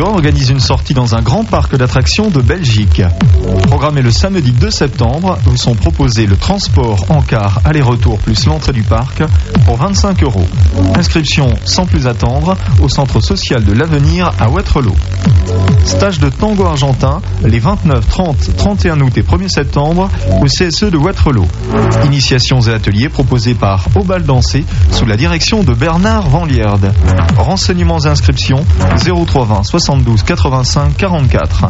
Organise une sortie dans un grand parc d'attractions de Belgique. Programmé le samedi 2 septembre, vous sont proposés le transport en car aller-retour plus l'entrée du parc pour 25 euros. Inscription sans plus attendre au centre social de l'avenir à Waterloo. Stage de tango argentin les 29, 30, 31 août et 1er septembre au CSE de Waterloo. Initiations et ateliers proposés par Obal Dansé sous la direction de Bernard Van Lierde. Renseignements et inscriptions 0320 72 85 44.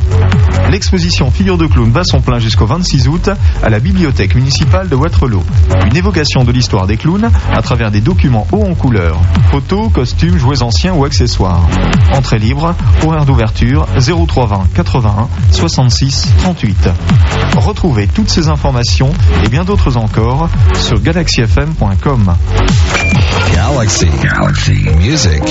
L'exposition Figure de clown va son plein jusqu'au 26 août à la bibliothèque municipale de Waterloo. Une évocation de l'histoire des clowns à travers des documents hauts en couleur, photos, costumes, jouets anciens ou accessoires. Entrée libre, horaire d'ouverture 0320 81 66 38. Retrouvez toutes ces informations et bien d'autres encore sur galaxyfm.com. Galaxy. Galaxy. Music.